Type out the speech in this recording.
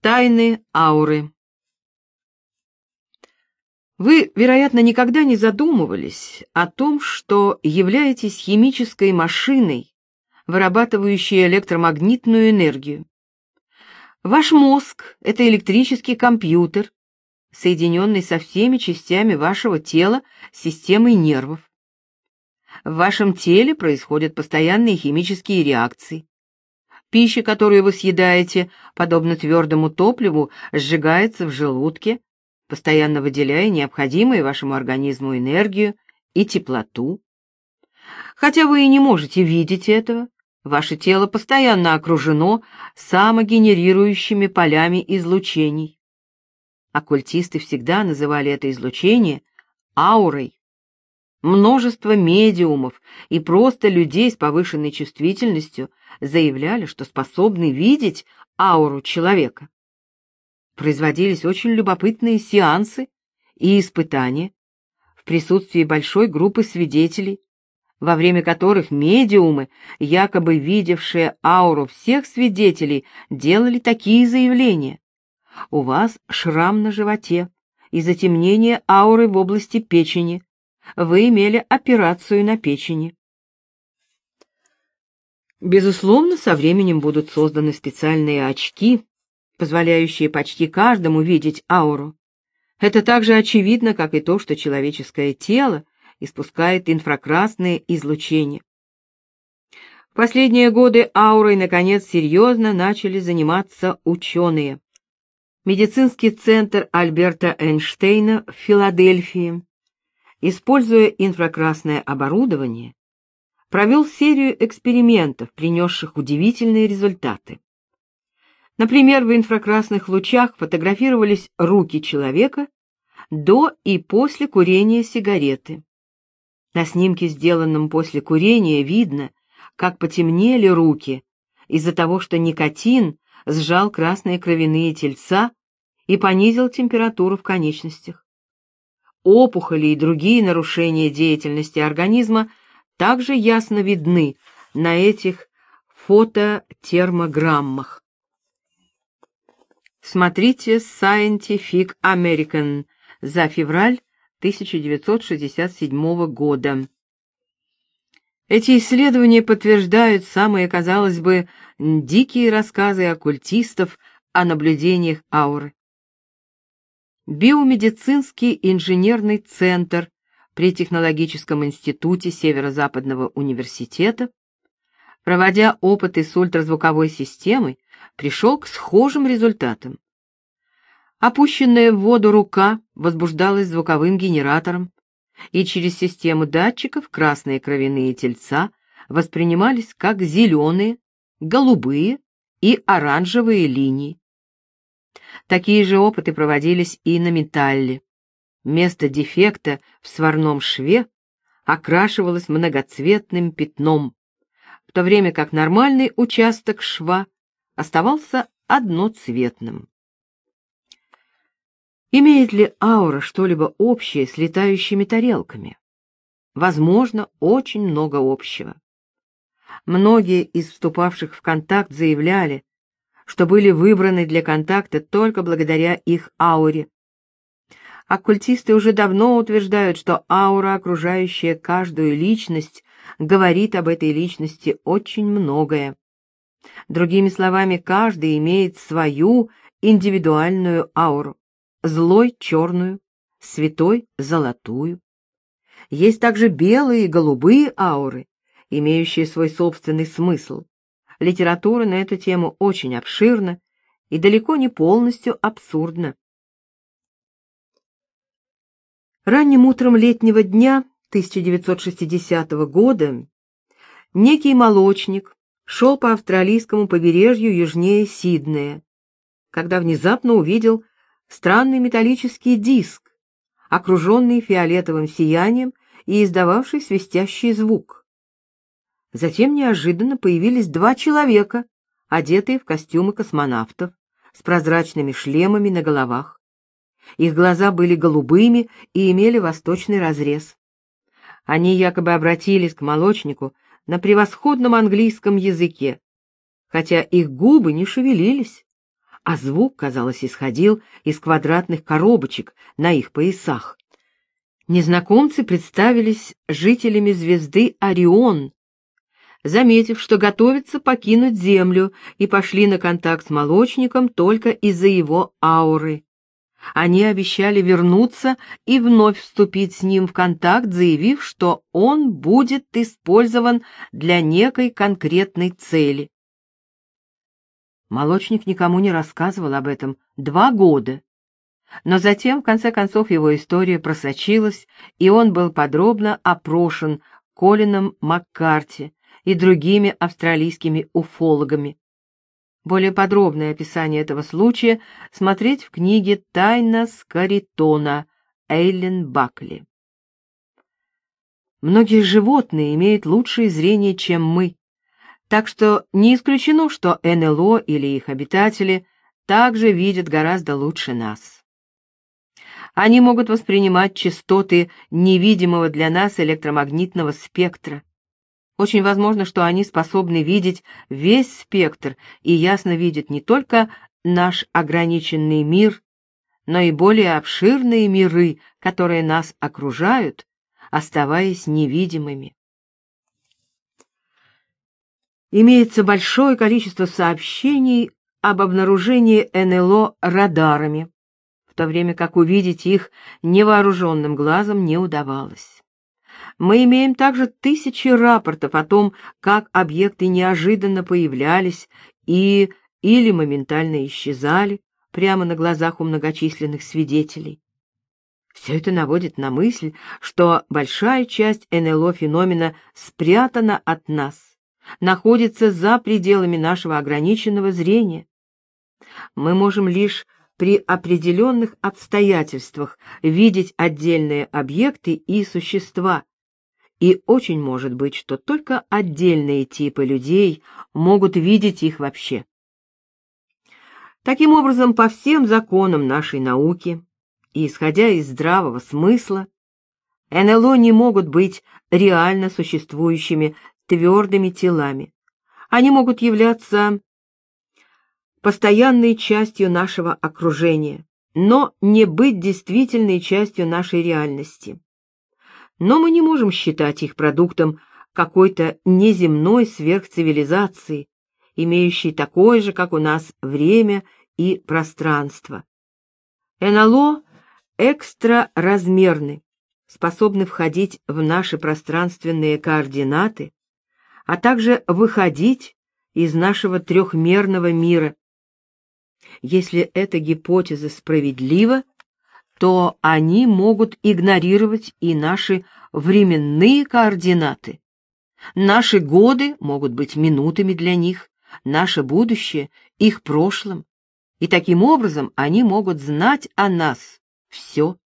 Тайны ауры. Вы, вероятно, никогда не задумывались о том, что являетесь химической машиной, вырабатывающей электромагнитную энергию. Ваш мозг — это электрический компьютер, соединенный со всеми частями вашего тела системой нервов. В вашем теле происходят постоянные химические реакции. Пища, которую вы съедаете, подобно твердому топливу, сжигается в желудке, постоянно выделяя необходимую вашему организму энергию и теплоту. Хотя вы и не можете видеть этого, ваше тело постоянно окружено самогенерирующими полями излучений. Оккультисты всегда называли это излучение аурой. Множество медиумов и просто людей с повышенной чувствительностью заявляли, что способны видеть ауру человека. Производились очень любопытные сеансы и испытания в присутствии большой группы свидетелей, во время которых медиумы, якобы видевшие ауру всех свидетелей, делали такие заявления. «У вас шрам на животе и затемнение ауры в области печени вы имели операцию на печени. Безусловно, со временем будут созданы специальные очки, позволяющие почти каждому видеть ауру. Это так же очевидно, как и то, что человеческое тело испускает инфракрасные излучения. В последние годы аурой, наконец, серьезно начали заниматься ученые. Медицинский центр Альберта Эйнштейна в Филадельфии используя инфракрасное оборудование, провел серию экспериментов, принесших удивительные результаты. Например, в инфракрасных лучах фотографировались руки человека до и после курения сигареты. На снимке, сделанном после курения, видно, как потемнели руки из-за того, что никотин сжал красные кровяные тельца и понизил температуру в конечностях опухоли и другие нарушения деятельности организма также ясно видны на этих фототермограммах. Смотрите Scientific American за февраль 1967 года. Эти исследования подтверждают самые, казалось бы, дикие рассказы оккультистов о наблюдениях ауры. Биомедицинский инженерный центр при Технологическом институте Северо-Западного университета, проводя опыты с ультразвуковой системой, пришел к схожим результатам. Опущенная в воду рука возбуждалась звуковым генератором, и через систему датчиков красные кровяные тельца воспринимались как зеленые, голубые и оранжевые линии. Такие же опыты проводились и на металле. Место дефекта в сварном шве окрашивалось многоцветным пятном, в то время как нормальный участок шва оставался одноцветным. Имеет ли аура что-либо общее с летающими тарелками? Возможно, очень много общего. Многие из вступавших в контакт заявляли, что были выбраны для контакта только благодаря их ауре. Оккультисты уже давно утверждают, что аура, окружающая каждую личность, говорит об этой личности очень многое. Другими словами, каждый имеет свою индивидуальную ауру. Злой — черную, святой — золотую. Есть также белые и голубые ауры, имеющие свой собственный смысл. Литература на эту тему очень обширна и далеко не полностью абсурдна. Ранним утром летнего дня 1960 года некий молочник шел по австралийскому побережью южнее Сиднея, когда внезапно увидел странный металлический диск, окруженный фиолетовым сиянием и издававший свистящий звук. Затем неожиданно появились два человека, одетые в костюмы космонавтов, с прозрачными шлемами на головах. Их глаза были голубыми и имели восточный разрез. Они якобы обратились к молочнику на превосходном английском языке, хотя их губы не шевелились, а звук, казалось, исходил из квадратных коробочек на их поясах. Незнакомцы представились жителями звезды Орион, заметив, что готовится покинуть Землю, и пошли на контакт с молочником только из-за его ауры. Они обещали вернуться и вновь вступить с ним в контакт, заявив, что он будет использован для некой конкретной цели. Молочник никому не рассказывал об этом два года. Но затем, в конце концов, его история просочилась, и он был подробно опрошен Колином Маккарти и другими австралийскими уфологами. Более подробное описание этого случая смотреть в книге «Тайна Скаритона» Эйлен Бакли. Многие животные имеют лучшее зрение, чем мы, так что не исключено, что НЛО или их обитатели также видят гораздо лучше нас. Они могут воспринимать частоты невидимого для нас электромагнитного спектра, очень возможно, что они способны видеть весь спектр и ясно видят не только наш ограниченный мир, но и более обширные миры, которые нас окружают, оставаясь невидимыми. Имеется большое количество сообщений об обнаружении НЛО радарами, в то время как увидеть их невооруженным глазом не удавалось. Мы имеем также тысячи рапортов о том, как объекты неожиданно появлялись и или моментально исчезали прямо на глазах у многочисленных свидетелей. Все это наводит на мысль, что большая часть НЛО-феномена спрятана от нас, находится за пределами нашего ограниченного зрения. Мы можем лишь при определенных обстоятельствах видеть отдельные объекты и существа, и очень может быть, что только отдельные типы людей могут видеть их вообще. Таким образом, по всем законам нашей науки и исходя из здравого смысла, НЛО не могут быть реально существующими твердыми телами. Они могут являться постоянной частью нашего окружения, но не быть действительной частью нашей реальности но мы не можем считать их продуктом какой-то неземной сверхцивилизации, имеющей такое же, как у нас, время и пространство. НЛО экстраразмерны, способны входить в наши пространственные координаты, а также выходить из нашего трехмерного мира. Если эта гипотеза справедлива, то они могут игнорировать и наши временные координаты. Наши годы могут быть минутами для них, наше будущее — их прошлым, и таким образом они могут знать о нас все.